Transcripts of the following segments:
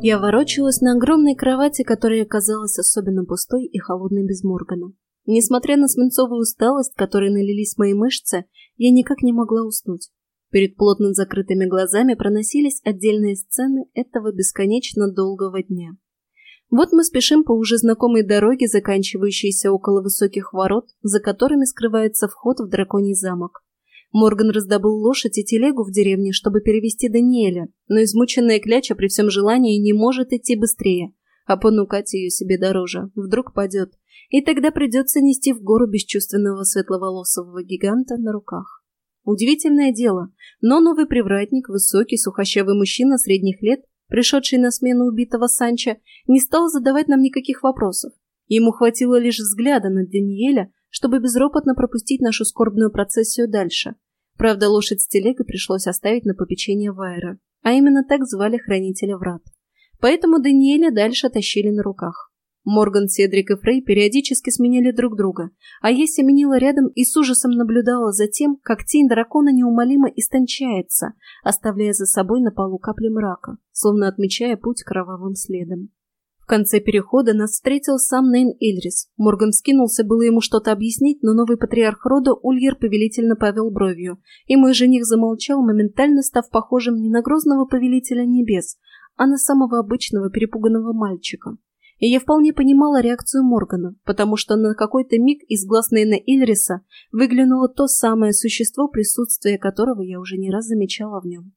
Я ворочалась на огромной кровати, которая казалась особенно пустой и холодной без Моргана. Несмотря на свинцовую усталость, которой налились мои мышцы, я никак не могла уснуть. Перед плотно закрытыми глазами проносились отдельные сцены этого бесконечно долгого дня. Вот мы спешим по уже знакомой дороге, заканчивающейся около высоких ворот, за которыми скрывается вход в драконий замок. Морган раздобыл лошадь и телегу в деревне, чтобы перевести Даниэля, но измученная кляча при всем желании не может идти быстрее, а понукать ее себе дороже, вдруг падет, и тогда придется нести в гору бесчувственного светловолосого гиганта на руках. Удивительное дело, но новый привратник, высокий, сухощавый мужчина средних лет, пришедший на смену убитого Санча, не стал задавать нам никаких вопросов. Ему хватило лишь взгляда на Даниэля, чтобы безропотно пропустить нашу скорбную процессию дальше. Правда, лошадь с телегой пришлось оставить на попечение Вайера, а именно так звали хранителя врат. Поэтому Даниэля дальше тащили на руках. Морган, Седрик и Фрей периодически сменяли друг друга, а я семенила рядом и с ужасом наблюдала за тем, как тень дракона неумолимо истончается, оставляя за собой на полу капли мрака, словно отмечая путь кровавым следом. Конце перехода нас встретил сам Нейн Ильрис. Морган скинулся было ему что-то объяснить, но новый патриарх рода Ульер повелительно повел бровью, и мой жених замолчал, моментально став похожим не на грозного повелителя небес, а на самого обычного перепуганного мальчика. И я вполне понимала реакцию Моргана, потому что на какой-то миг из глаз Нейна Ильриса выглянуло то самое существо, присутствие которого я уже не раз замечала в нем.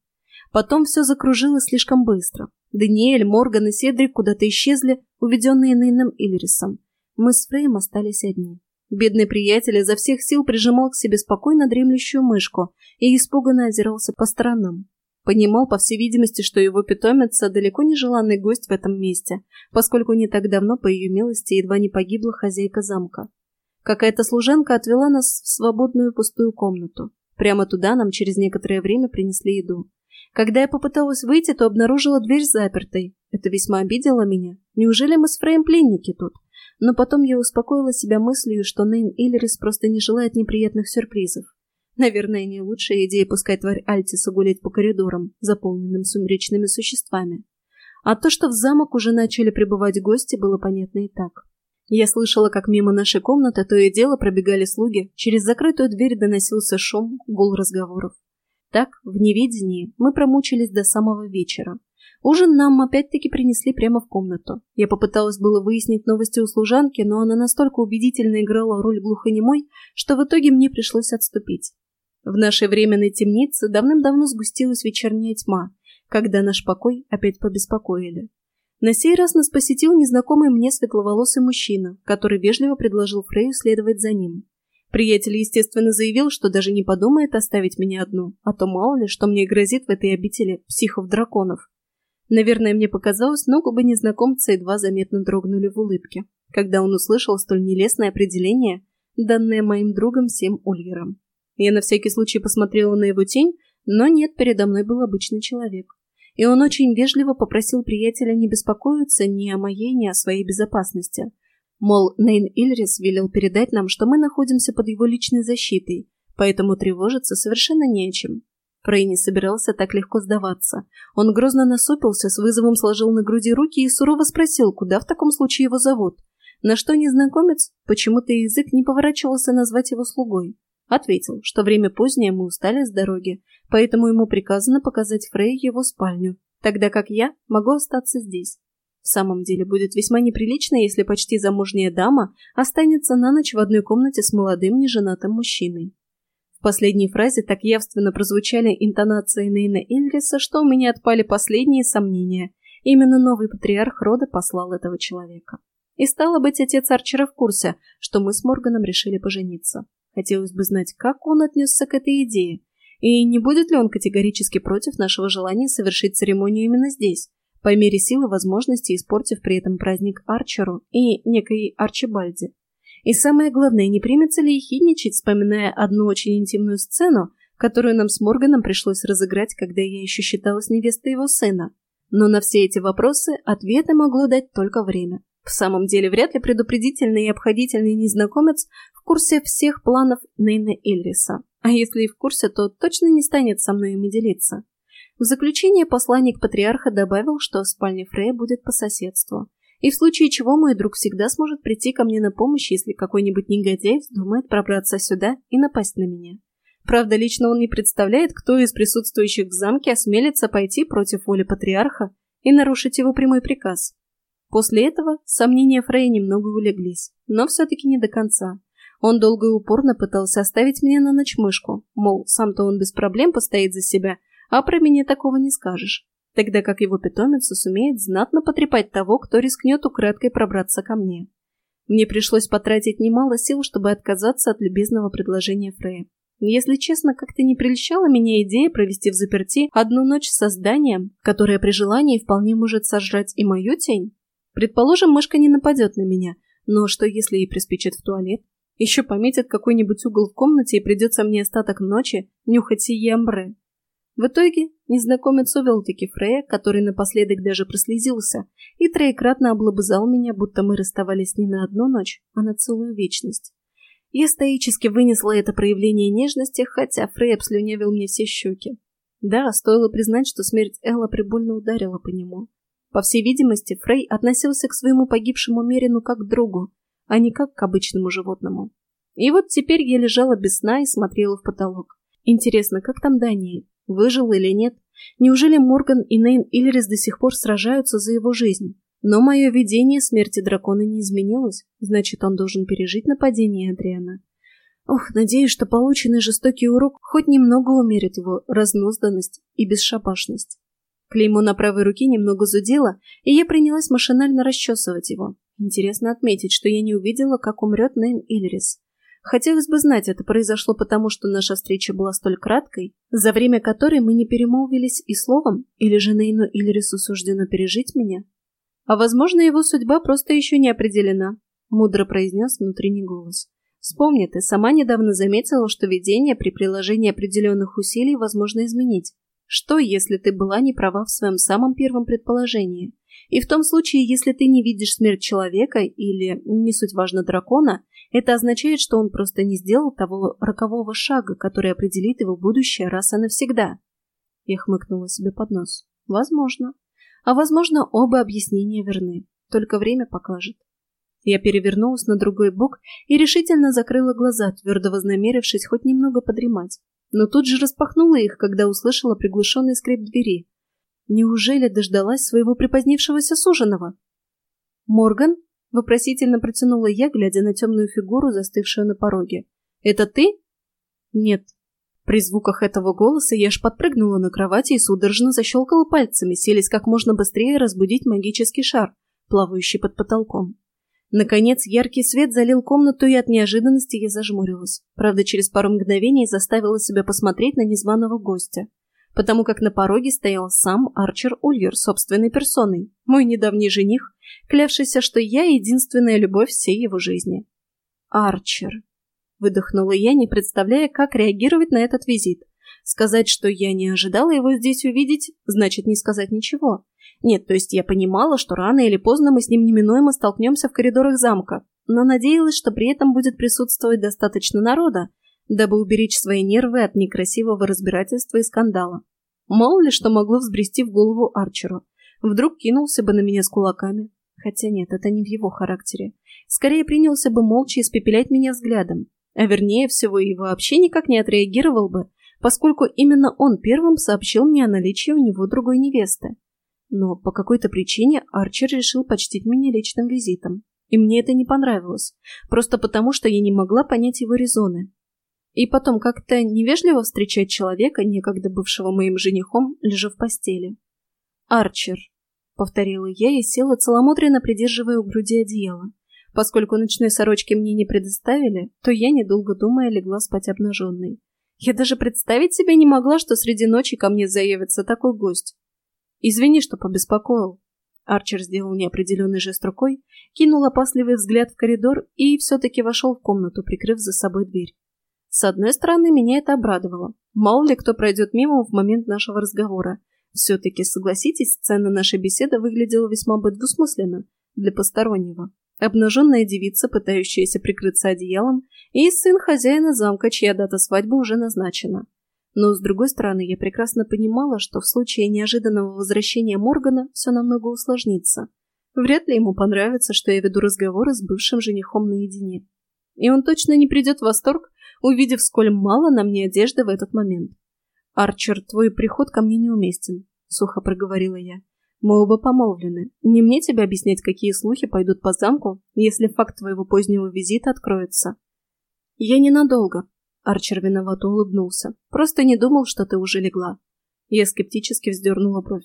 Потом все закружилось слишком быстро. Даниэль, Морган и Седрик куда-то исчезли, уведенные Нейном Ильрисом. Мы с Фрейм остались одни. Бедный приятель изо всех сил прижимал к себе спокойно дремлющую мышку и испуганно озирался по сторонам. Понимал, по всей видимости, что его питомица далеко не желанный гость в этом месте, поскольку не так давно, по ее милости, едва не погибла хозяйка замка. Какая-то служенка отвела нас в свободную пустую комнату. Прямо туда нам через некоторое время принесли еду. Когда я попыталась выйти, то обнаружила дверь запертой. Это весьма обидело меня. Неужели мы с Фрейм пленники тут? Но потом я успокоила себя мыслью, что Нейн Иллерис просто не желает неприятных сюрпризов. Наверное, не лучшая идея пускать тварь Альтиса гулять по коридорам, заполненным сумеречными существами. А то, что в замок уже начали прибывать гости, было понятно и так. Я слышала, как мимо нашей комнаты то и дело пробегали слуги, через закрытую дверь доносился шум, гул разговоров. Так, в неведении, мы промучились до самого вечера. Ужин нам опять-таки принесли прямо в комнату. Я попыталась было выяснить новости у служанки, но она настолько убедительно играла роль глухонемой, что в итоге мне пришлось отступить. В нашей временной темнице давным-давно сгустилась вечерняя тьма, когда наш покой опять побеспокоили. На сей раз нас посетил незнакомый мне светловолосый мужчина, который вежливо предложил Фрею следовать за ним. Приятель, естественно, заявил, что даже не подумает оставить меня одну, а то мало ли, что мне грозит в этой обители психов-драконов. Наверное, мне показалось, но губы незнакомца едва заметно дрогнули в улыбке, когда он услышал столь нелестное определение, данное моим другом всем Ульером. Я на всякий случай посмотрела на его тень, но нет, передо мной был обычный человек. И он очень вежливо попросил приятеля не беспокоиться ни о моей, ни о своей безопасности, Мол, Нейн Ильрис велел передать нам, что мы находимся под его личной защитой, поэтому тревожиться совершенно не о чем. Фрей не собирался так легко сдаваться. Он грозно насупился, с вызовом сложил на груди руки и сурово спросил, куда в таком случае его зовут. На что незнакомец, почему-то язык не поворачивался назвать его слугой. Ответил, что время позднее мы устали с дороги, поэтому ему приказано показать Фрей его спальню, тогда как я могу остаться здесь. В самом деле будет весьма неприлично, если почти замужняя дама останется на ночь в одной комнате с молодым неженатым мужчиной. В последней фразе так явственно прозвучали интонации Нейна Ильриса, что у меня отпали последние сомнения. Именно новый патриарх рода послал этого человека. И стало быть, отец Арчера в курсе, что мы с Морганом решили пожениться. Хотелось бы знать, как он отнесся к этой идее, и не будет ли он категорически против нашего желания совершить церемонию именно здесь, по мере силы возможности испортив при этом праздник Арчеру и некой Арчибальде. И самое главное, не примется ли ехидничать, вспоминая одну очень интимную сцену, которую нам с Морганом пришлось разыграть, когда я еще считалась невестой его сына. Но на все эти вопросы ответы могло дать только время. В самом деле, вряд ли предупредительный и обходительный незнакомец в курсе всех планов Нейна Ильриса. А если и в курсе, то точно не станет со мной ими делиться. В заключение посланник патриарха добавил, что спальня Фрея будет по соседству, и в случае чего мой друг всегда сможет прийти ко мне на помощь, если какой-нибудь негодяй вздумает пробраться сюда и напасть на меня. Правда, лично он не представляет, кто из присутствующих в замке осмелится пойти против воли патриарха и нарушить его прямой приказ. После этого сомнения Фрея немного улеглись, но все-таки не до конца. Он долго и упорно пытался оставить меня на ночмышку, мол, сам-то он без проблем постоит за себя, а про меня такого не скажешь. Тогда как его питомица сумеет знатно потрепать того, кто рискнет украдкой пробраться ко мне. Мне пришлось потратить немало сил, чтобы отказаться от любезного предложения Фрея. Если честно, как-то не прельщала меня идея провести в заперти одну ночь с созданием, которое при желании вполне может сожрать и мою тень. Предположим, мышка не нападет на меня, но что если ей приспичит в туалет? Еще пометит какой-нибудь угол в комнате и придется мне остаток ночи нюхать сие амбре. В итоге незнакомец увел таки Фрея, который напоследок даже прослезился, и троекратно облобызал меня, будто мы расставались не на одну ночь, а на целую вечность. Я стоически вынесла это проявление нежности, хотя Фрей обслюнявил мне все щеки. Да, стоило признать, что смерть Элла прибольно ударила по нему. По всей видимости, Фрей относился к своему погибшему Мерину как к другу, а не как к обычному животному. И вот теперь я лежала без сна и смотрела в потолок. Интересно, как там Даниэль? Выжил или нет? Неужели Морган и Нейн Иллерис до сих пор сражаются за его жизнь? Но мое видение смерти дракона не изменилось, значит, он должен пережить нападение Адриана. Ох, надеюсь, что полученный жестокий урок хоть немного умерит его разнозданность и бесшабашность. Клеймо на правой руке немного зудело, и я принялась машинально расчесывать его. Интересно отметить, что я не увидела, как умрет Нейн Ильрис. Хотелось бы знать, это произошло потому, что наша встреча была столь краткой, за время которой мы не перемолвились и словом, или же Нейну Ильрису суждено пережить меня? А, возможно, его судьба просто еще не определена, мудро произнес внутренний голос. Вспомни, ты сама недавно заметила, что видение при приложении определенных усилий возможно изменить. Что, если ты была не права в своем самом первом предположении? И в том случае, если ты не видишь смерть человека или, не суть важно, дракона, это означает, что он просто не сделал того рокового шага, который определит его будущее раз и навсегда. Я хмыкнула себе под нос. Возможно. А возможно, оба объяснения верны. Только время покажет. Я перевернулась на другой бок и решительно закрыла глаза, твердо вознамерившись хоть немного подремать. Но тут же распахнула их, когда услышала приглушенный скрип двери. Неужели дождалась своего припозднившегося суженого? «Морган?» — вопросительно протянула я, глядя на темную фигуру, застывшую на пороге. «Это ты?» «Нет», при звуках этого голоса я аж подпрыгнула на кровати и судорожно защелкала пальцами, селись как можно быстрее разбудить магический шар, плавающий под потолком. Наконец, яркий свет залил комнату, и от неожиданности я зажмурилась. Правда, через пару мгновений заставила себя посмотреть на незваного гостя, потому как на пороге стоял сам Арчер Ульер собственной персоной, мой недавний жених, клявшийся, что я единственная любовь всей его жизни. Арчер. Выдохнула я, не представляя, как реагировать на этот визит. Сказать, что я не ожидала его здесь увидеть, значит не сказать ничего. Нет, то есть я понимала, что рано или поздно мы с ним неминуемо столкнемся в коридорах замка, но надеялась, что при этом будет присутствовать достаточно народа, дабы уберечь свои нервы от некрасивого разбирательства и скандала. Мало ли что могло взбрести в голову Арчеру. Вдруг кинулся бы на меня с кулаками. Хотя нет, это не в его характере. Скорее принялся бы молча испепелять меня взглядом. А вернее всего и вообще никак не отреагировал бы, поскольку именно он первым сообщил мне о наличии у него другой невесты. Но по какой-то причине Арчер решил почтить меня личным визитом. И мне это не понравилось, просто потому, что я не могла понять его резоны. И потом как-то невежливо встречать человека, некогда бывшего моим женихом, лежа в постели. «Арчер», — повторила я и села целомудренно, придерживая у груди одеяло. Поскольку ночной сорочки мне не предоставили, то я, недолго думая, легла спать обнаженной. Я даже представить себе не могла, что среди ночи ко мне заявится такой гость. «Извини, что побеспокоил». Арчер сделал неопределенный жест рукой, кинул опасливый взгляд в коридор и все-таки вошел в комнату, прикрыв за собой дверь. С одной стороны, меня это обрадовало. Мало ли кто пройдет мимо в момент нашего разговора. Все-таки, согласитесь, сцена нашей беседы выглядела весьма бы двусмысленно для постороннего обнаженная девица, пытающаяся прикрыться одеялом, и сын хозяина замка, чья дата свадьбы уже назначена. Но, с другой стороны, я прекрасно понимала, что в случае неожиданного возвращения Моргана все намного усложнится. Вряд ли ему понравится, что я веду разговоры с бывшим женихом наедине. И он точно не придет в восторг, увидев, сколь мало на мне одежды в этот момент. «Арчер, твой приход ко мне неуместен», — сухо проговорила я. «Мы оба помолвлены. Не мне тебе объяснять, какие слухи пойдут по замку, если факт твоего позднего визита откроется». «Я ненадолго», — Арчер виновато улыбнулся. «Просто не думал, что ты уже легла». Я скептически вздернула бровь.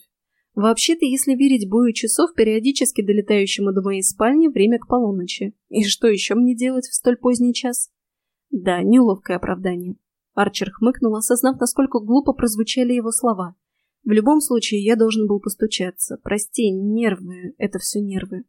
Вообще-то, если верить бою часов, периодически долетающему до моей спальни, время к полуночи. И что еще мне делать в столь поздний час? Да, неловкое оправдание. Арчер хмыкнул, осознав, насколько глупо прозвучали его слова. В любом случае, я должен был постучаться. Прости, нервы, это все нервы.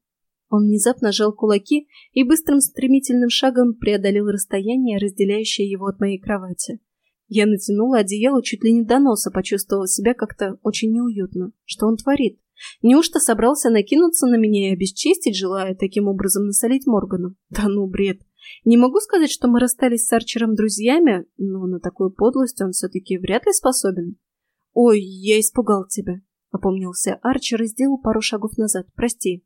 Он внезапно сжал кулаки и быстрым стремительным шагом преодолел расстояние, разделяющее его от моей кровати. Я натянула одеяло чуть ли не до носа, почувствовала себя как-то очень неуютно. Что он творит? Неужто собрался накинуться на меня и обесчестить, желая таким образом насолить Моргану? Да ну, бред. Не могу сказать, что мы расстались с Арчером друзьями, но на такую подлость он все-таки вряд ли способен. «Ой, я испугал тебя», — опомнился Арчер и сделал пару шагов назад. «Прости».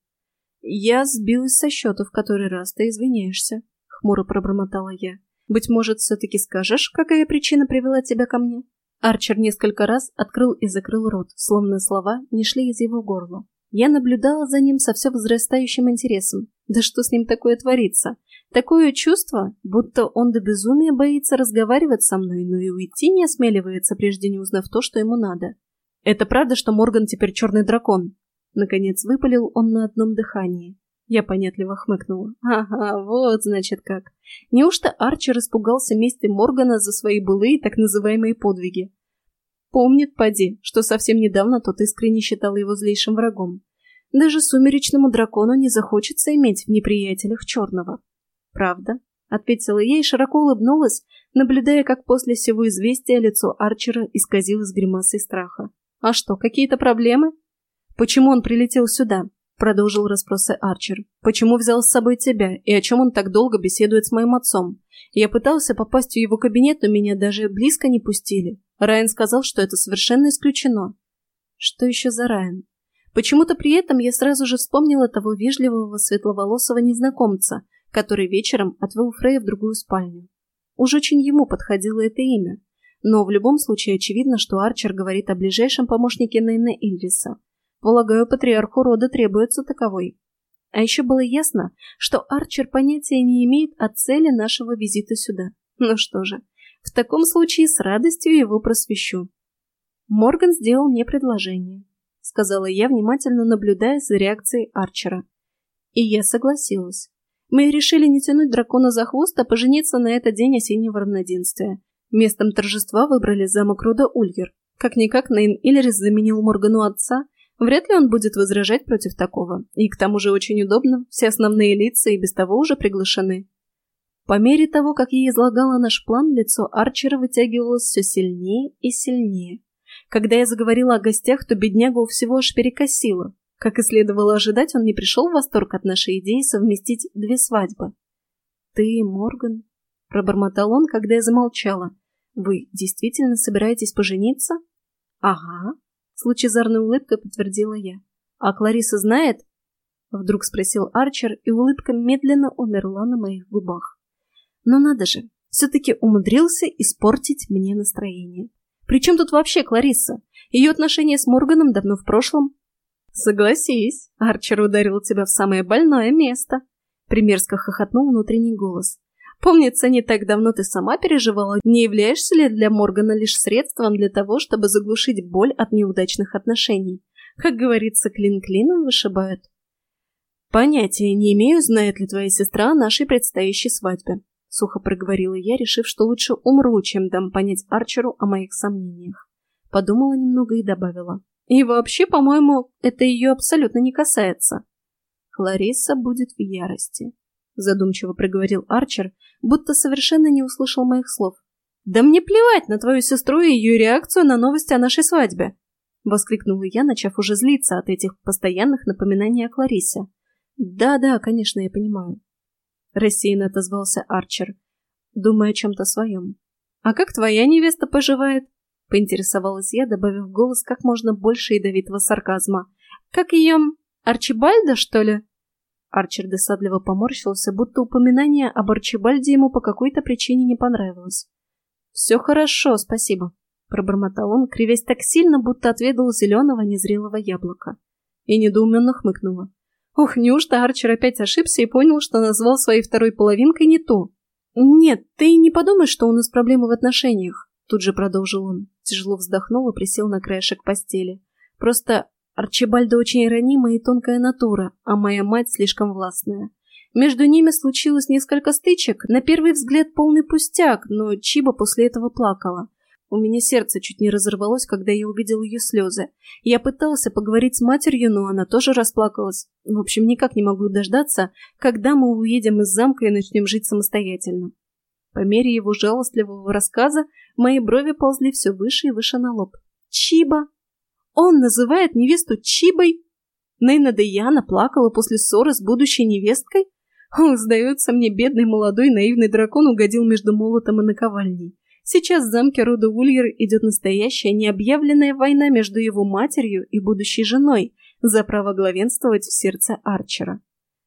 «Я сбилась со счета в который раз, ты извиняешься», — хмуро пробормотала я. Быть может, все-таки скажешь, какая причина привела тебя ко мне?» Арчер несколько раз открыл и закрыл рот, словно слова не шли из его горла. Я наблюдала за ним со все возрастающим интересом. Да что с ним такое творится? Такое чувство, будто он до безумия боится разговаривать со мной, но и уйти не осмеливается, прежде не узнав то, что ему надо. «Это правда, что Морган теперь черный дракон?» Наконец выпалил он на одном дыхании. Я понятливо хмыкнула. Ага, вот значит как. Неужто Арчер испугался мести Моргана за свои былые так называемые подвиги? Помнит, поди, что совсем недавно тот искренне считал его злейшим врагом. Даже сумеречному дракону не захочется иметь в неприятелях черного. Правда? Ответила я и широко улыбнулась, наблюдая, как после всего известия лицо Арчера исказилось гримасой страха. А что, какие-то проблемы? Почему он прилетел сюда? Продолжил расспросы Арчер. «Почему взял с собой тебя? И о чем он так долго беседует с моим отцом? Я пытался попасть в его кабинет, но меня даже близко не пустили. Райан сказал, что это совершенно исключено». «Что еще за Райан?» Почему-то при этом я сразу же вспомнила того вежливого светловолосого незнакомца, который вечером отвел Фрея в другую спальню. Уж очень ему подходило это имя. Но в любом случае очевидно, что Арчер говорит о ближайшем помощнике Нейна Ильриса – Полагаю, патриарху рода требуется таковой. А еще было ясно, что Арчер понятия не имеет о цели нашего визита сюда. Ну что же, в таком случае с радостью его просвещу. Морган сделал мне предложение, сказала я, внимательно наблюдая за реакцией Арчера. И я согласилась. Мы решили не тянуть дракона за хвост, а пожениться на этот день осеннего равноденствия. Местом торжества выбрали замок рода Ульгер. Как-никак Нейн Иллерис заменил Моргану отца, Вряд ли он будет возражать против такого. И к тому же очень удобно, все основные лица и без того уже приглашены. По мере того, как я излагала наш план, лицо Арчера вытягивалось все сильнее и сильнее. Когда я заговорила о гостях, то беднягу всего аж перекосило. Как и следовало ожидать, он не пришел в восторг от нашей идеи совместить две свадьбы. «Ты, Морган?» — пробормотал он, когда я замолчала. «Вы действительно собираетесь пожениться?» «Ага», с лучезарной улыбкой подтвердила я. «А Клариса знает?» Вдруг спросил Арчер, и улыбка медленно умерла на моих губах. Но надо же, все-таки умудрился испортить мне настроение. Причем тут вообще Клариса? Ее отношения с Морганом давно в прошлом. Согласись, Арчер ударил тебя в самое больное место. Примерзко хохотнул внутренний голос. Помнится, не так давно ты сама переживала, не являешься ли для Моргана лишь средством для того, чтобы заглушить боль от неудачных отношений? Как говорится, клин клином вышибают. Понятия не имею, знает ли твоя сестра о нашей предстоящей свадьбе. Сухо проговорила я, решив, что лучше умру, чем дам понять Арчеру о моих сомнениях. Подумала немного и добавила. И вообще, по-моему, это ее абсолютно не касается. Клариса будет в ярости. Задумчиво проговорил Арчер, будто совершенно не услышал моих слов. «Да мне плевать на твою сестру и ее реакцию на новости о нашей свадьбе!» Воскликнула я, начав уже злиться от этих постоянных напоминаний о Кларисе. «Да-да, конечно, я понимаю». Рассеянно отозвался Арчер, думая о чем-то своем. «А как твоя невеста поживает?» Поинтересовалась я, добавив в голос как можно больше ядовитого сарказма. «Как ее... Арчибальда, что ли?» Арчер досадливо поморщился, будто упоминание об Арчибальде ему по какой-то причине не понравилось. «Все хорошо, спасибо», — пробормотал он, кривясь так сильно, будто отведал зеленого незрелого яблока. И недоуменно хмыкнула. Ох, неужто Арчер опять ошибся и понял, что назвал своей второй половинкой не то? «Нет, ты не подумай, что у нас проблемы в отношениях», — тут же продолжил он. Тяжело вздохнул и присел на краешек постели. «Просто Арчибальда очень ранимая и тонкая натура, а моя мать слишком властная. Между ними случилось несколько стычек, на первый взгляд полный пустяк, но Чиба после этого плакала. У меня сердце чуть не разорвалось, когда я увидел ее слезы. Я пытался поговорить с матерью, но она тоже расплакалась. В общем, никак не могу дождаться, когда мы уедем из замка и начнем жить самостоятельно. По мере его жалостливого рассказа мои брови ползли все выше и выше на лоб. Чиба! Он называет невесту Чибой. Нейна Деяна плакала после ссоры с будущей невесткой? О, сдается мне, бедный молодой наивный дракон угодил между молотом и наковальней. Сейчас замке рода Ульер идет настоящая необъявленная война между его матерью и будущей женой за право главенствовать в сердце Арчера.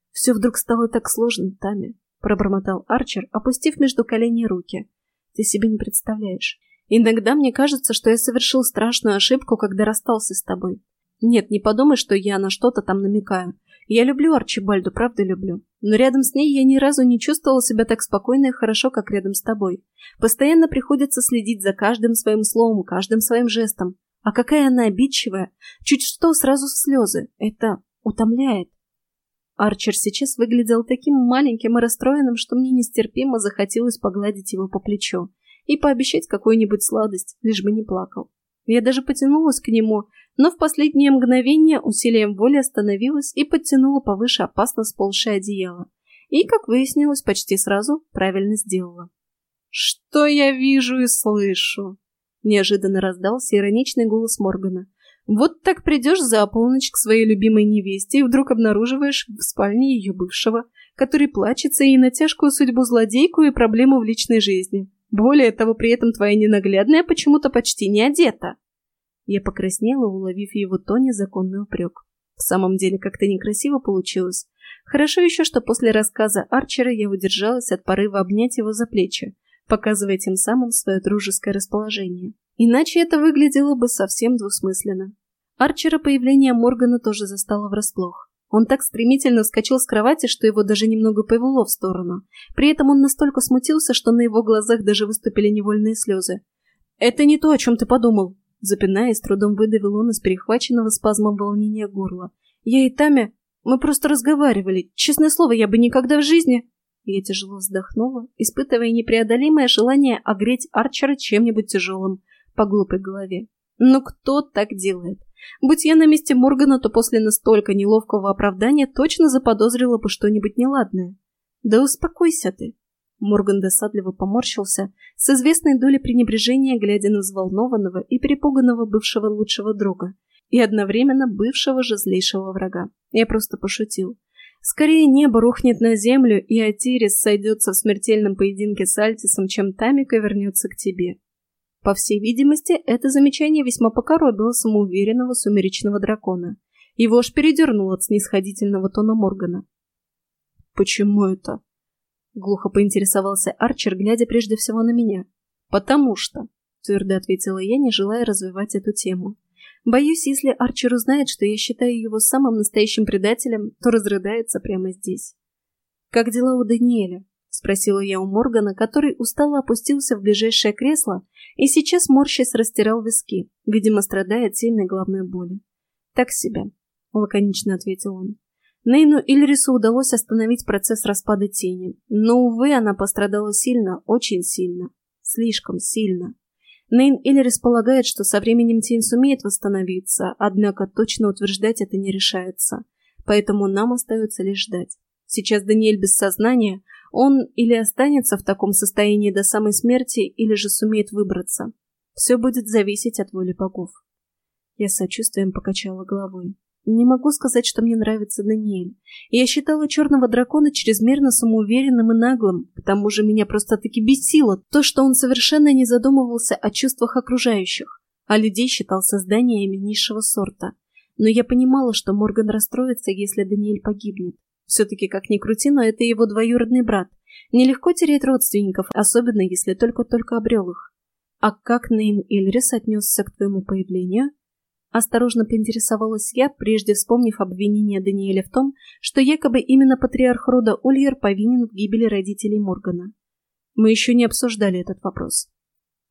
«Все вдруг стало так сложно, Тами», — пробормотал Арчер, опустив между коленей руки. «Ты себе не представляешь. Иногда мне кажется, что я совершил страшную ошибку, когда расстался с тобой. Нет, не подумай, что я на что-то там намекаю. Я люблю Арчибальду, правда люблю. Но рядом с ней я ни разу не чувствовала себя так спокойно и хорошо, как рядом с тобой. Постоянно приходится следить за каждым своим словом, каждым своим жестом. А какая она обидчивая. Чуть что, сразу слезы. Это утомляет. Арчер сейчас выглядел таким маленьким и расстроенным, что мне нестерпимо захотелось погладить его по плечу и пообещать какую-нибудь сладость, лишь бы не плакал. Я даже потянулась к нему, но в последнее мгновение усилием воли остановилась и подтянула повыше опасно сползшее одеяло. И, как выяснилось, почти сразу правильно сделала. «Что я вижу и слышу?» Неожиданно раздался ироничный голос Моргана. «Вот так придешь за полночь к своей любимой невесте и вдруг обнаруживаешь в спальне ее бывшего, который плачется и на тяжкую судьбу злодейку и проблему в личной жизни. Более того, при этом твоя ненаглядная почему-то почти не одета. Я покраснела, уловив его то незаконный упрек. В самом деле, как-то некрасиво получилось. Хорошо еще, что после рассказа Арчера я удержалась от порыва обнять его за плечи, показывая тем самым свое дружеское расположение. Иначе это выглядело бы совсем двусмысленно. Арчера появление Моргана тоже застало врасплох. Он так стремительно вскочил с кровати, что его даже немного повело в сторону. При этом он настолько смутился, что на его глазах даже выступили невольные слезы. «Это не то, о чем ты подумал!» Запинаясь, трудом выдавил он из перехваченного спазмом волнения горла. «Я и Тамя, мы просто разговаривали. Честное слово, я бы никогда в жизни...» Я тяжело вздохнула, испытывая непреодолимое желание огреть Арчера чем-нибудь тяжелым по глупой голове. «Ну кто так делает? Будь я на месте Моргана, то после настолько неловкого оправдания точно заподозрила бы что-нибудь неладное. Да успокойся ты. Морган досадливо поморщился, с известной долей пренебрежения глядя на взволнованного и перепуганного бывшего лучшего друга и одновременно бывшего же злейшего врага. Я просто пошутил. Скорее небо рухнет на землю, и Атирис сойдется в смертельном поединке с Альтисом, чем Тамика вернется к тебе. По всей видимости, это замечание весьма покоробило самоуверенного сумеречного дракона. Его аж передернуло от снисходительного тона Моргана. «Почему это?» — глухо поинтересовался Арчер, глядя прежде всего на меня. «Потому что», — твердо ответила я, не желая развивать эту тему. «Боюсь, если Арчер узнает, что я считаю его самым настоящим предателем, то разрыдается прямо здесь». «Как дела у Даниэля?» — спросила я у Моргана, который устало опустился в ближайшее кресло и сейчас морщась растирал виски, видимо, страдая от сильной головной боли. «Так себя», — лаконично ответил он. Нейну Ильрису удалось остановить процесс распада тени, но, увы, она пострадала сильно, очень сильно, слишком сильно. Нейн Иллирис полагает, что со временем тень сумеет восстановиться, однако точно утверждать это не решается, поэтому нам остается лишь ждать. Сейчас Даниэль без сознания, он или останется в таком состоянии до самой смерти, или же сумеет выбраться. Все будет зависеть от воли богов. Я сочувствием покачала головой. Не могу сказать, что мне нравится Даниэль. Я считала черного дракона чрезмерно самоуверенным и наглым. К тому же меня просто-таки бесило то, что он совершенно не задумывался о чувствах окружающих, а людей считал созданиями низшего сорта. Но я понимала, что Морган расстроится, если Даниэль погибнет. Все-таки, как ни крути, но это его двоюродный брат. Нелегко терять родственников, особенно если только-только обрел их. А как Нейн Ильрис отнесся к твоему появлению? Осторожно поинтересовалась я, прежде вспомнив обвинение Даниэля в том, что якобы именно патриарх рода Ульер повинен в гибели родителей Моргана. Мы еще не обсуждали этот вопрос.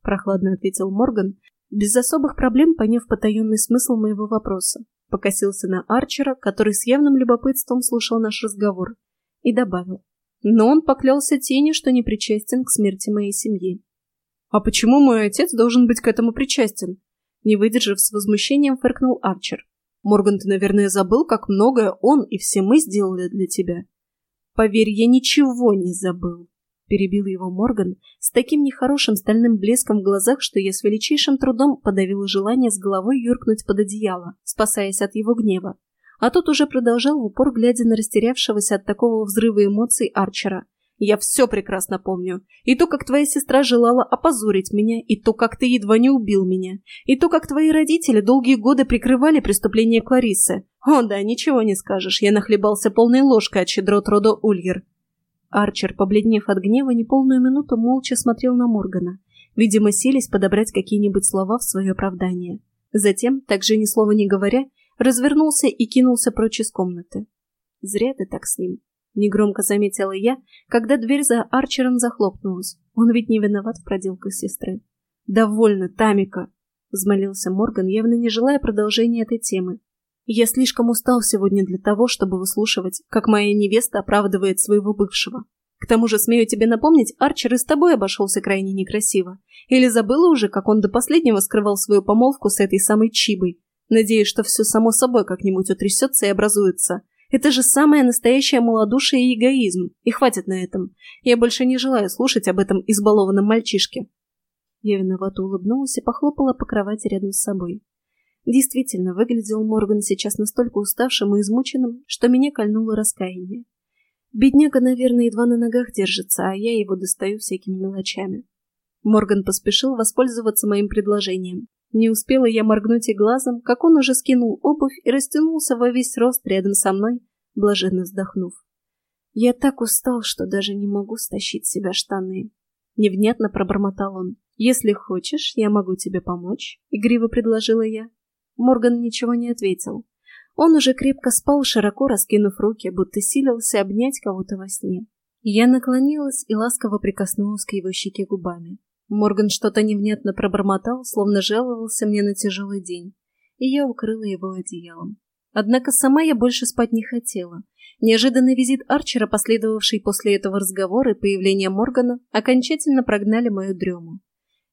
Прохладно ответил Морган, без особых проблем поняв потаенный смысл моего вопроса. Покосился на Арчера, который с явным любопытством слушал наш разговор, и добавил. Но он поклялся тени, что не причастен к смерти моей семьи. «А почему мой отец должен быть к этому причастен?» Не выдержав с возмущением, фыркнул Арчер. «Морган, ты, наверное, забыл, как многое он и все мы сделали для тебя». «Поверь, я ничего не забыл», — перебил его Морган с таким нехорошим стальным блеском в глазах, что я с величайшим трудом подавила желание с головой юркнуть под одеяло, спасаясь от его гнева. А тот уже продолжал в упор, глядя на растерявшегося от такого взрыва эмоций Арчера. Я все прекрасно помню. И то, как твоя сестра желала опозорить меня, и то, как ты едва не убил меня, и то, как твои родители долгие годы прикрывали преступление Кларисы. О, да, ничего не скажешь, я нахлебался полной ложкой от щедрот рода Ульгер. Арчер, побледнев от гнева, неполную минуту молча смотрел на Моргана. Видимо, селись подобрать какие-нибудь слова в свое оправдание. Затем, также ни слова не говоря, развернулся и кинулся прочь из комнаты. Зря ты так с ним. Негромко заметила я, когда дверь за Арчером захлопнулась. Он ведь не виноват в проделках сестры. «Довольно, Тамика!» — взмолился Морган, явно не желая продолжения этой темы. «Я слишком устал сегодня для того, чтобы выслушивать, как моя невеста оправдывает своего бывшего. К тому же, смею тебе напомнить, Арчер и с тобой обошелся крайне некрасиво. Или забыла уже, как он до последнего скрывал свою помолвку с этой самой Чибой? Надеюсь, что все само собой как-нибудь утрясется и образуется. Это же самое настоящее малодушие и эгоизм. И хватит на этом. Я больше не желаю слушать об этом избалованном мальчишке. Я виновато улыбнулась и похлопала по кровати рядом с собой. Действительно, выглядел Морган сейчас настолько уставшим и измученным, что меня кольнуло раскаяние. Бедняга, наверное, едва на ногах держится, а я его достаю всякими мелочами. Морган поспешил воспользоваться моим предложением. Не успела я моргнуть и глазом, как он уже скинул обувь и растянулся во весь рост рядом со мной, блаженно вздохнув. Я так устал, что даже не могу стащить с себя штаны. Невнятно пробормотал он. «Если хочешь, я могу тебе помочь», — игриво предложила я. Морган ничего не ответил. Он уже крепко спал, широко раскинув руки, будто силился обнять кого-то во сне. Я наклонилась и ласково прикоснулась к его щеке губами. Морган что-то невнятно пробормотал, словно жаловался мне на тяжелый день, и я укрыла его одеялом. Однако сама я больше спать не хотела. Неожиданный визит Арчера, последовавший после этого разговора и появление Моргана, окончательно прогнали мою дрему.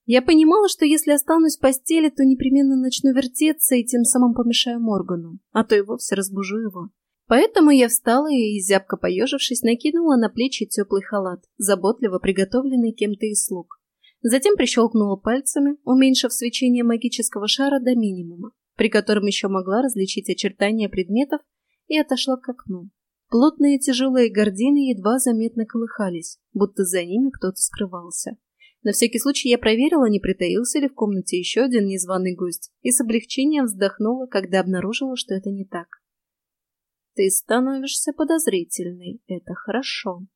Я понимала, что если останусь в постели, то непременно начну вертеться и тем самым помешаю Моргану, а то и вовсе разбужу его. Поэтому я встала и, зябко поежившись, накинула на плечи теплый халат, заботливо приготовленный кем-то из слуг. Затем прищелкнула пальцами, уменьшив свечение магического шара до минимума, при котором еще могла различить очертания предметов, и отошла к окну. Плотные тяжелые гардины едва заметно колыхались, будто за ними кто-то скрывался. На всякий случай я проверила, не притаился ли в комнате еще один незваный гость, и с облегчением вздохнула, когда обнаружила, что это не так. «Ты становишься подозрительной, это хорошо»,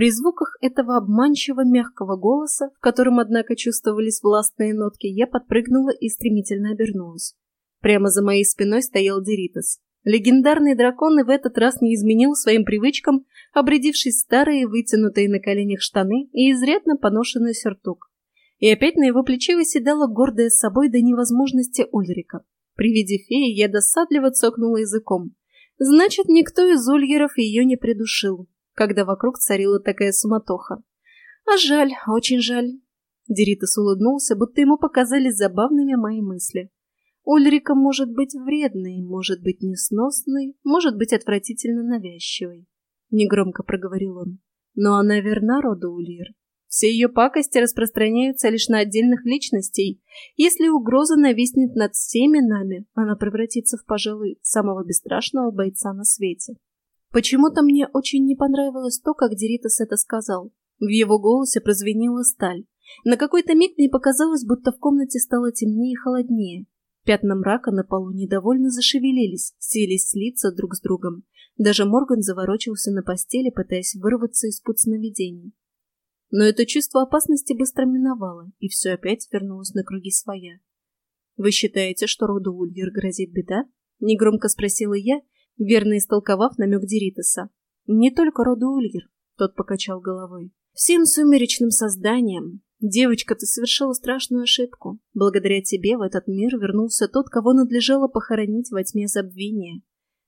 при звуках этого обманчиво мягкого голоса, в котором, однако, чувствовались властные нотки, я подпрыгнула и стремительно обернулась. Прямо за моей спиной стоял Деритас. Легендарный дракон и в этот раз не изменил своим привычкам, обрядившись старые, вытянутые на коленях штаны и изрядно поношенный сюртук. И опять на его плече выседала гордая собой до невозможности Ульрика. При виде феи я досадливо цокнула языком. Значит, никто из ульеров ее не придушил когда вокруг царила такая суматоха. А жаль, очень жаль. Деритас улыбнулся, будто ему показались забавными мои мысли. Ульрика может быть вредной, может быть несносной, может быть отвратительно навязчивой. Негромко проговорил он. Но она верна роду Ульер. Все ее пакости распространяются лишь на отдельных личностей. Если угроза нависнет над всеми нами, она превратится в, пожалуй, самого бесстрашного бойца на свете. Почему-то мне очень не понравилось то, как Деритас это сказал. В его голосе прозвенела сталь. На какой-то миг мне показалось, будто в комнате стало темнее и холоднее. Пятна мрака на полу недовольно зашевелились, свелись слиться друг с другом. Даже Морган заворочился на постели, пытаясь вырваться из пут сновидений. Но это чувство опасности быстро миновало, и все опять вернулось на круги своя. «Вы считаете, что роду Ульгер грозит беда?» — негромко спросила я, верно истолковав намек Деритаса. «Не только роду Ульгер», — тот покачал головой. «Всем сумеречным созданиям. Девочка, ты совершила страшную ошибку. Благодаря тебе в этот мир вернулся тот, кого надлежало похоронить во тьме забвения.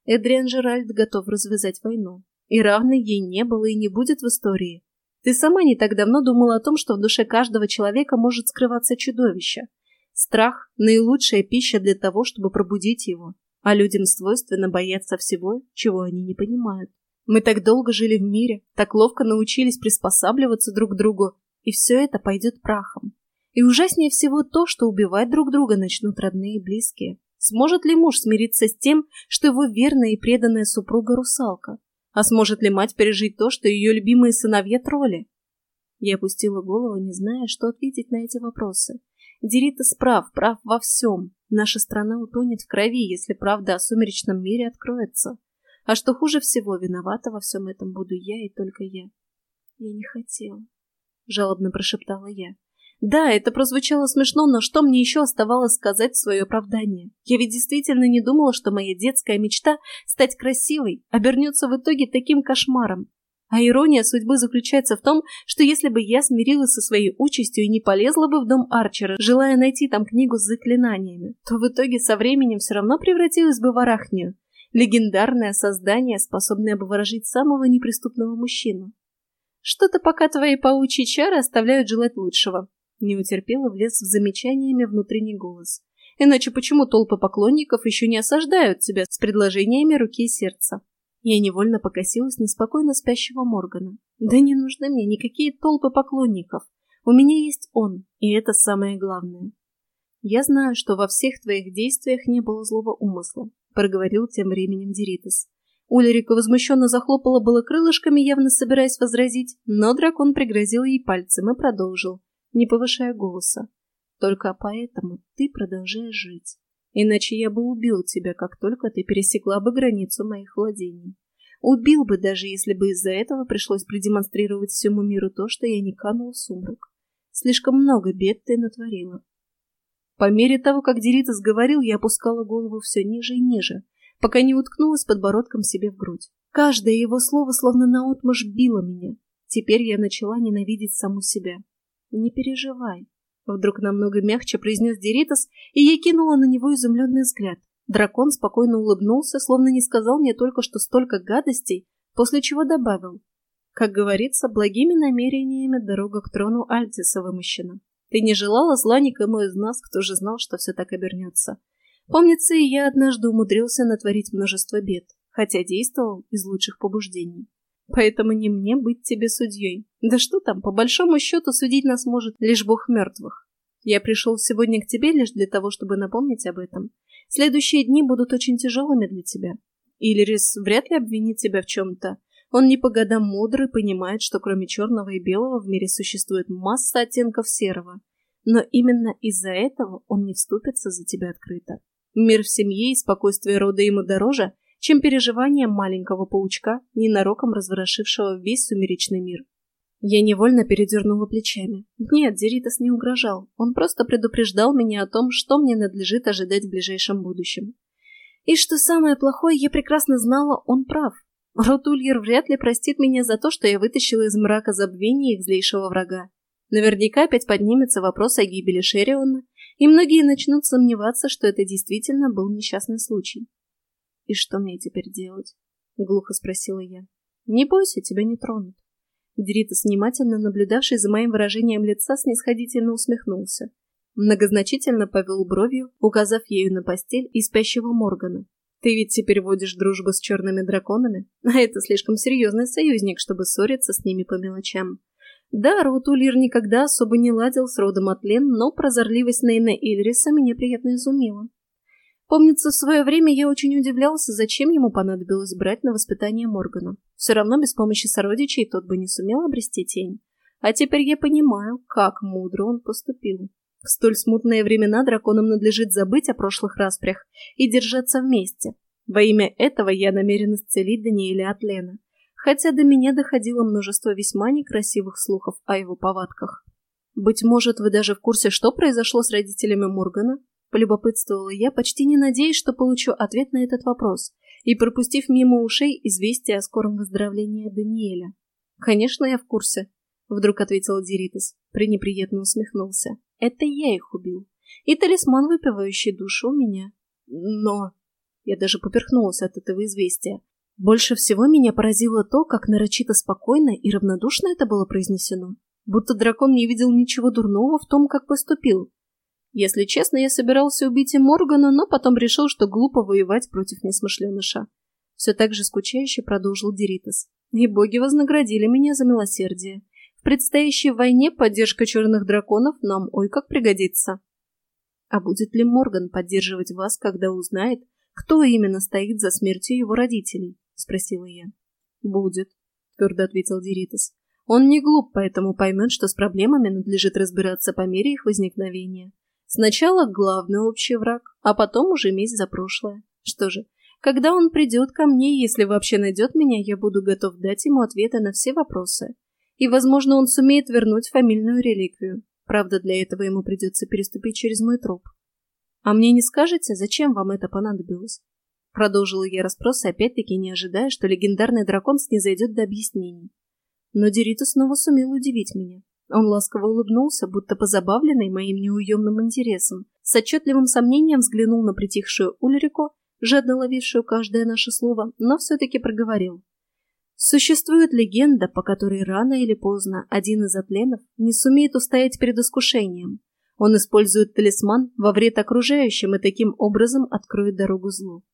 Эдриан Жеральд готов развязать войну. И равной ей не было и не будет в истории. Ты сама не так давно думала о том, что в душе каждого человека может скрываться чудовище. Страх – наилучшая пища для того, чтобы пробудить его. А людям свойственно бояться всего, чего они не понимают. Мы так долго жили в мире, так ловко научились приспосабливаться друг к другу, и все это пойдет прахом. И ужаснее всего то, что убивать друг друга начнут родные и близкие. Сможет ли муж смириться с тем, что его верная и преданная супруга русалка? А сможет ли мать пережить то, что ее любимые сыновья тролли? Я опустила голову, не зная, что ответить на эти вопросы. Деритас прав, прав во всем. Наша страна утонет в крови, если правда о сумеречном мире откроется. А что хуже всего, виновата во всем этом буду я и только я. Я не хотела, — жалобно прошептала я. Да, это прозвучало смешно, но что мне еще оставалось сказать в свое оправдание? Я ведь действительно не думала, что моя детская мечта стать красивой обернется в итоге таким кошмаром. А ирония судьбы заключается в том, что если бы я смирилась со своей участью и не полезла бы в дом Арчера, желая найти там книгу с заклинаниями, то в итоге со временем все равно превратилась бы в Арахнию, легендарное создание, способное обворожить самого неприступного мужчину. Что-то пока твои паучьи чары оставляют желать лучшего. Не утерпела, влез в замечаниями внутренний голос. Иначе почему толпы поклонников еще не осаждают тебя с предложениями руки и сердца? Я невольно покосилась на спокойно спящего Моргана. Да не нужны мне никакие толпы поклонников. У меня есть он, и это самое главное. Я знаю, что во всех твоих действиях не было злого умысла, проговорил тем временем Деритас. Ульрика возмущенно захлопала было крылышками, явно собираясь возразить, но дракон пригрозил ей пальцем и продолжил не повышая голоса. Только поэтому ты продолжаешь жить. Иначе я бы убил тебя, как только ты пересекла бы границу моих владений. Убил бы, даже если бы из-за этого пришлось продемонстрировать всему миру то, что я не канул в сумрак. Слишком много бед ты натворила. По мере того, как Деритас говорил, я опускала голову все ниже и ниже, пока не уткнулась подбородком себе в грудь. Каждое его слово словно наотмашь било меня. Теперь я начала ненавидеть саму себя. «Не переживай», — вдруг намного мягче произнес Деритас, и я кинула на него изумленный взгляд. Дракон спокойно улыбнулся, словно не сказал мне только что столько гадостей, после чего добавил. Как говорится, благими намерениями дорога к трону Альтиса вымощена. Ты не желала зла никому из нас, кто же знал, что все так обернется. Помнится, и я однажды умудрился натворить множество бед, хотя действовал из лучших побуждений. Поэтому не мне быть тебе судьей. Да что там, по большому счету судить нас может лишь бог мертвых. Я пришел сегодня к тебе лишь для того, чтобы напомнить об этом. Следующие дни будут очень тяжелыми для тебя. Иллирис вряд ли обвинит тебя в чем-то. Он не по годам мудрый, понимает, что кроме черного и белого в мире существует масса оттенков серого. Но именно из-за этого он не вступится за тебя открыто. Мир в семье и спокойствие рода ему дороже, чем переживания маленького паучка, ненароком разворошившего весь сумеречный мир. Я невольно передернула плечами. Нет, Деритас не угрожал. Он просто предупреждал меня о том, что мне надлежит ожидать в ближайшем будущем. И что самое плохое, я прекрасно знала, он прав. Ротульер вряд ли простит меня за то, что я вытащила из мрака забвения их злейшего врага. Наверняка опять поднимется вопрос о гибели Шериона, и многие начнут сомневаться, что это действительно был несчастный случай. «И что мне теперь делать?» — глухо спросила я. «Не бойся, тебя не тронут». Дритас, внимательно наблюдавший за моим выражением лица, снисходительно усмехнулся. Многозначительно повел бровью, указав ею на постель и спящего Моргана. «Ты ведь теперь водишь дружбу с черными драконами? А это слишком серьезный союзник, чтобы ссориться с ними по мелочам. Да, Рутулир никогда особо не ладил с родом Атлен, но прозорливость Нейна Ильриса меня приятно изумила. Помнится, в свое время я очень удивлялся, зачем ему понадобилось брать на воспитание Моргана. Все равно без помощи сородичей тот бы не сумел обрести тень. А теперь я понимаю, как мудро он поступил. В столь смутные времена драконам надлежит забыть о прошлых распрях и держаться вместе. Во имя этого я намерен исцелить Даниэля от Лена хотя до меня доходило множество весьма некрасивых слухов о его повадках. «Быть может, вы даже в курсе, что произошло с родителями Моргана?» Полюбопытствовала я, почти не надеясь, что получу ответ на этот вопрос, и пропустив мимо ушей известие о скором выздоровлении Даниэля. «Конечно, я в курсе», — вдруг ответил Диритас, пренеприятно усмехнулся. «Это я их убил. И талисман, выпивающий душу, у меня. Но...» Я даже поперхнулась от этого известия, больше всего меня поразило то, как нарочито спокойно и равнодушно это было произнесено. Будто дракон не видел ничего дурного в том, как поступил. Если честно, я собирался убить и Моргана, но потом решил, что глупо воевать против несмышленыша. Все так же скучающе продолжил Диритас. И боги вознаградили меня за милосердие. В предстоящей войне поддержка черных драконов нам ой как пригодится. А будет ли Морган поддерживать вас, когда узнает, кто именно стоит за смертью его родителей? — спросила я. «Будет», — твердо ответил Диритас. «Он не глуп, поэтому поймет, что с проблемами надлежит разбираться по мере их возникновения. Сначала главный общий враг, а потом уже месть за прошлое. Что же, когда он придет ко мне, если вообще найдет меня, я буду готов дать ему ответы на все вопросы. И, возможно, он сумеет вернуть фамильную реликвию. Правда, для этого ему придется переступить через мой труп. А мне не скажете, зачем вам это понадобилось? Продолжила я расспросы, опять-таки не ожидая, что легендарный дракон снизойдет до объяснений. Но Дериту снова сумел удивить меня. Он ласково улыбнулся, будто позабавленный моим неуемным интересом, с отчетливым сомнением взглянул на притихшую Ульрику, жадно ловившую каждое наше слово, но все-таки проговорил. Существует легенда, по которой рано или поздно один из отленов не сумеет устоять перед искушением. Он использует талисман во вред окружающим и таким образом откроет дорогу злу.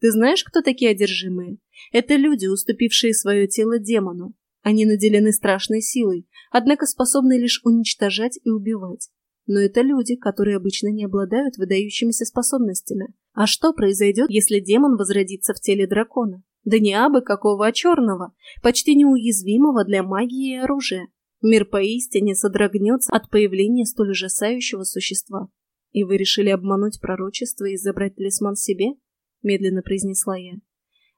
Ты знаешь, кто такие одержимые? Это люди, уступившие свое тело демону. Они наделены страшной силой, однако способны лишь уничтожать и убивать. Но это люди, которые обычно не обладают выдающимися способностями. А что произойдет, если демон возродится в теле дракона? Да не абы какого, а черного, почти неуязвимого для магии и оружия. Мир поистине содрогнется от появления столь ужасающего существа. И вы решили обмануть пророчество и забрать талисман себе? — медленно произнесла я.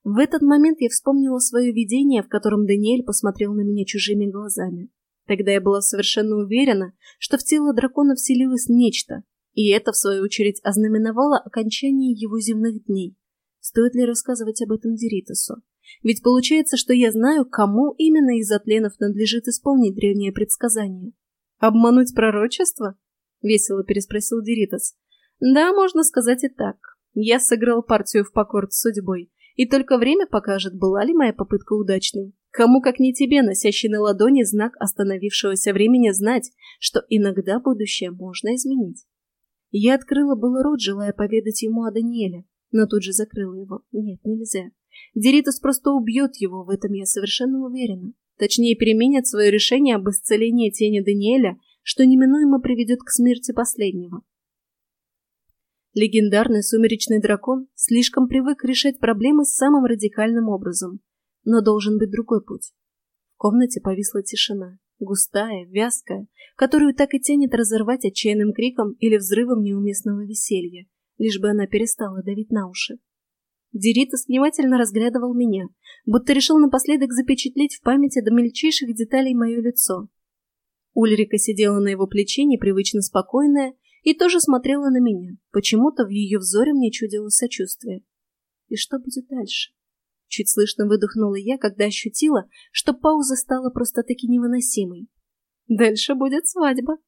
В этот момент я вспомнила свое видение, в котором Даниэль посмотрел на меня чужими глазами. Тогда я была совершенно уверена, что в тело дракона вселилось нечто, и это, в свою очередь, ознаменовало окончание его земных дней. Стоит ли рассказывать об этом Деритасу? Ведь получается, что я знаю, кому именно из отленов надлежит исполнить древнее предсказание. «Обмануть пророчество?» — весело переспросил Деритас. «Да, можно сказать и так. Я сыграл партию в покорд с судьбой, и только время покажет, была ли моя попытка удачной. Кому, как не тебе, носящий на ладони знак остановившегося времени, знать, что иногда будущее можно изменить. Я открыла было рот, желая поведать ему о Даниэле, но тут же закрыла его. Нет, нельзя. Деритас просто убьет его, в этом я совершенно уверена. Точнее, переменит свое решение об исцелении тени Даниэля, что неминуемо приведет к смерти последнего. Легендарный сумеречный дракон слишком привык решать проблемы самым радикальным образом. Но должен быть другой путь. В комнате повисла тишина, густая, вязкая, которую так и тянет разорвать отчаянным криком или взрывом неуместного веселья, лишь бы она перестала давить на уши. Деритас внимательно разглядывал меня, будто решил напоследок запечатлеть в памяти до мельчайших деталей мое лицо. Ульрика сидела на его плече, непривычно спокойная и тоже смотрела на меня. Почему-то в ее взоре мне чудилось сочувствие. И что будет дальше? Чуть слышно выдохнула я, когда ощутила, что пауза стала просто-таки невыносимой. «Дальше будет свадьба!»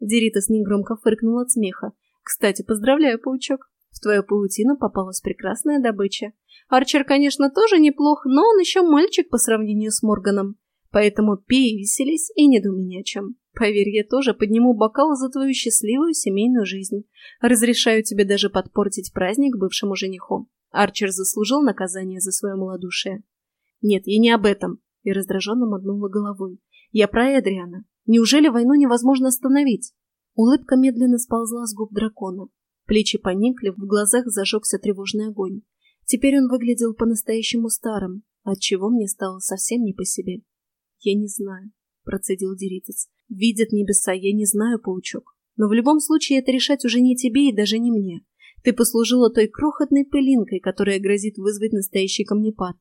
Деритас негромко фыркнул от смеха. «Кстати, поздравляю, паучок. В твою паутину попалась прекрасная добыча. Арчер, конечно, тоже неплох, но он еще мальчик по сравнению с Морганом. Поэтому пей, веселись и не думай ни о чем. Поверь, я тоже подниму бокал за твою счастливую семейную жизнь. Разрешаю тебе даже подпортить праздник бывшему жениху. Арчер заслужил наказание за свое малодушие. Нет, я не об этом. И раздраженно мотнула головой. Я про Эдриана. Неужели войну невозможно остановить? Улыбка медленно сползла с губ дракона. Плечи поникли, в глазах зажегся тревожный огонь. Теперь он выглядел по-настоящему старым, отчего мне стало совсем не по себе. «Я не знаю», — процедил Деритец. «Видят небеса, я не знаю, паучок. Но в любом случае это решать уже не тебе и даже не мне. Ты послужила той крохотной пылинкой, которая грозит вызвать настоящий камнепад.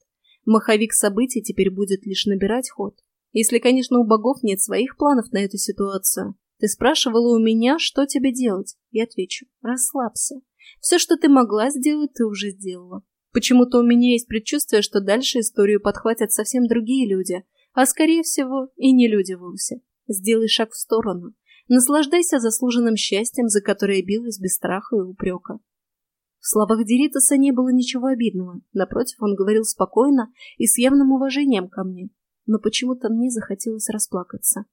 Маховик событий теперь будет лишь набирать ход. Если, конечно, у богов нет своих планов на эту ситуацию. Ты спрашивала у меня, что тебе делать. Я отвечу, расслабься. Все, что ты могла сделать, ты уже сделала. Почему-то у меня есть предчувствие, что дальше историю подхватят совсем другие люди, а, скорее всего, и не люди вовсе. Сделай шаг в сторону. Наслаждайся заслуженным счастьем, за которое билась без страха и упрека. В словах Деритаса не было ничего обидного. Напротив, он говорил спокойно и с явным уважением ко мне. Но почему-то мне захотелось расплакаться.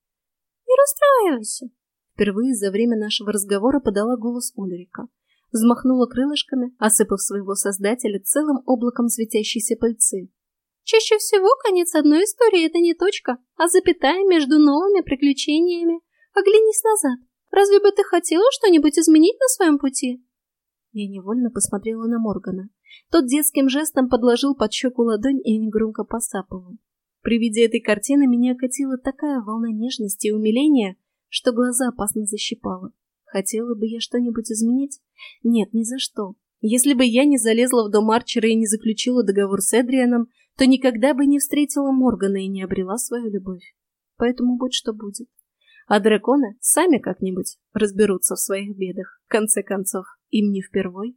«Не расстраивайся!» Впервые за время нашего разговора подала голос Ульрика взмахнула крылышками, осыпав своего создателя целым облаком светящейся пыльцы. Чаще всего конец одной истории — это не точка, а запятая между новыми приключениями. Оглянись назад. Разве бы ты хотела что-нибудь изменить на своем пути? Я невольно посмотрела на Моргана. Тот детским жестом подложил под щеку ладонь и негромко посапывал. При виде этой картины меня окатила такая волна нежности и умиления, что глаза опасно защипало. Хотела бы я что-нибудь изменить? Нет, ни за что. Если бы я не залезла в дом Арчера и не заключила договор с Эдрианом, то никогда бы не встретила Моргана и не обрела свою любовь. Поэтому будь что будет. А драконы сами как-нибудь разберутся в своих бедах. В конце концов, им не впервой.